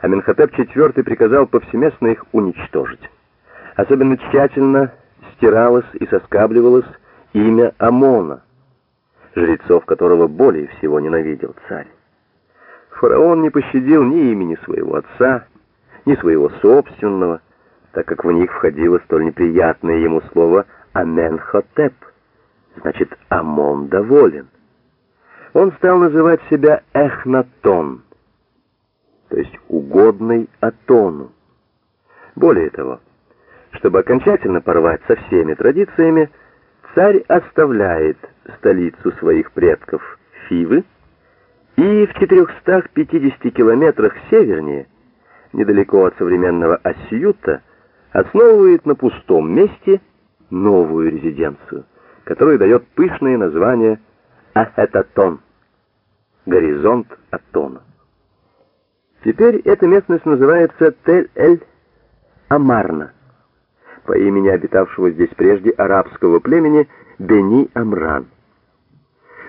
Аменхотеп IV приказал повсеместно их уничтожить. Особенно тщательно стиралось и соскабливалось имя Амона, жрецов которого более всего ненавидел царь. Фараон не пощадил ни имени своего отца, ни своего собственного, так как в них входило столь неприятное ему слово «Аменхотеп», значит «Амон доволен». Он стал называть себя Эхнатон, то есть угодный Атону. Более того, чтобы окончательно порвать со всеми традициями, царь оставляет столицу своих предков Фивы и в 450 километрах севернее, недалеко от современного Асьюта, основывает на пустом месте новую резиденцию, которая дает пышное название Ахетатон, горизонт Атона. Теперь эта местность называется Тель-эль-Амарна, по имени обитавшего здесь прежде арабского племени Бени-Амран.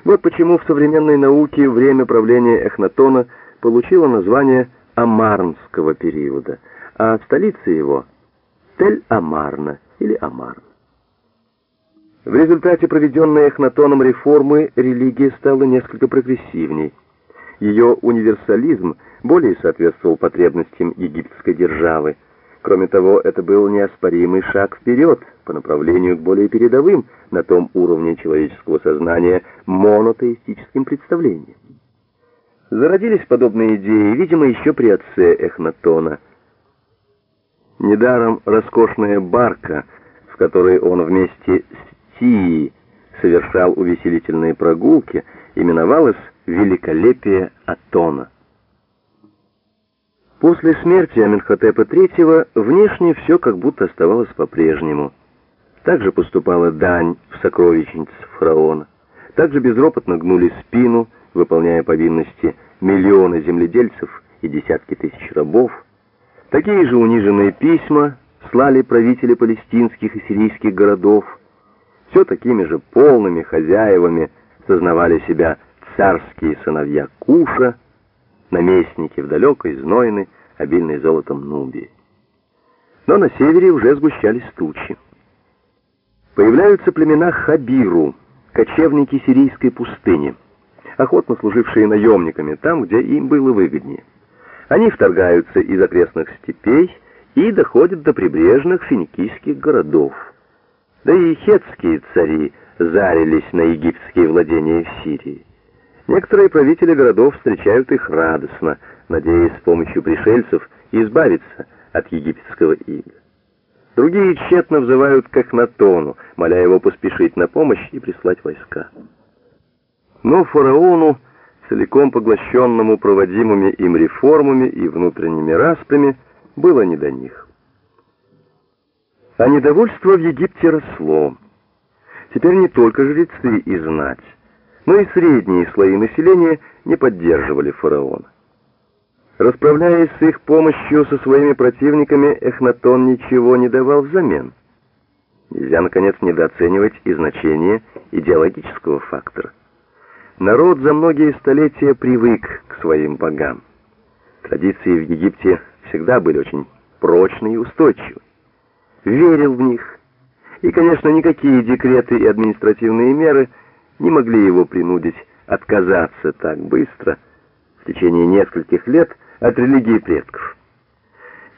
Вот почему в современной науке время правления Эхнатона получило название Амарнского периода, а столица его — Тель-Амарна или Амарн. В результате проведенной Эхнатоном реформы религия стала несколько прогрессивней. Ее универсализм более соответствовал потребностям египетской державы. Кроме того, это был неоспоримый шаг вперед по направлению к более передовым на том уровне человеческого сознания монотеистическим представлениям. Зародились подобные идеи, видимо, еще при отце Эхнатона. Недаром роскошная барка, в которой он вместе с Тией совершал увеселительные прогулки, именовалась «Великолепие Атона». После смерти Аменхотепа III внешне все как будто оставалось по-прежнему. Также поступала дань в сокровищнице фараона. Также безропотно гнули спину, выполняя повинности миллионы земледельцев и десятки тысяч рабов. Такие же униженные письма слали правители палестинских и сирийских городов. Все такими же полными хозяевами сознавали себя царские сыновья Куша, наместники в далекой, знойной, обильной золотом Нубии. Но на севере уже сгущались тучи. Появляются племена Хабиру, кочевники сирийской пустыни, охотно служившие наемниками там, где им было выгоднее. Они вторгаются из окрестных степей и доходят до прибрежных финикийских городов. Да и хетские цари зарились на египетские владения в Сирии. Некоторые правители городов встречают их радостно, надеясь с помощью пришельцев избавиться от египетского ига. Другие тщетно взывают к Эхнатону, моля его поспешить на помощь и прислать войска. Но фараону, целиком поглощенному проводимыми им реформами и внутренними распрями, было не до них. А недовольство в Египте росло. Теперь не только жрецы и знать, но и средние слои населения не поддерживали фараона. Расправляясь с их помощью со своими противниками, Эхнатон ничего не давал взамен. Нельзя, наконец, недооценивать и значение идеологического фактора. Народ за многие столетия привык к своим богам. Традиции в Египте всегда были очень прочные и устойчивы. Верил в них. И, конечно, никакие декреты и административные меры – не могли его принудить отказаться так быстро, в течение нескольких лет, от религии предков.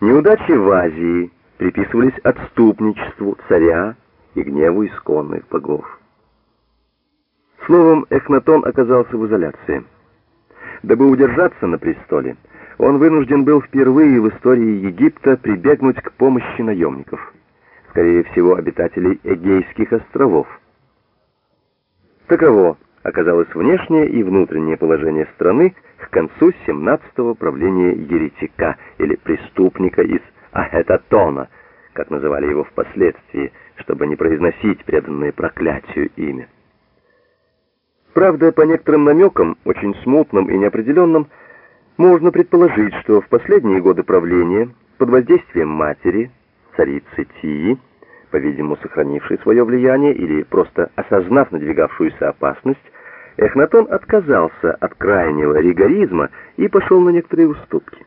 Неудачи в Азии приписывались отступничеству царя и гневу исконных богов. Словом, Эхнатон оказался в изоляции. Дабы удержаться на престоле, он вынужден был впервые в истории Египта прибегнуть к помощи наемников, скорее всего, обитателей Эгейских островов. Таково оказалось внешнее и внутреннее положение страны к концу 17-го правления еретика или преступника из Ахетатона, как называли его впоследствии, чтобы не произносить преданное проклятию имя. Правда, по некоторым намекам, очень смутным и неопределенным, можно предположить, что в последние годы правления под воздействием матери, царицы Тии, по-видимому, сохранивший свое влияние или просто осознав надвигавшуюся опасность, Эхнатон отказался от крайнего ригоризма и пошел на некоторые уступки.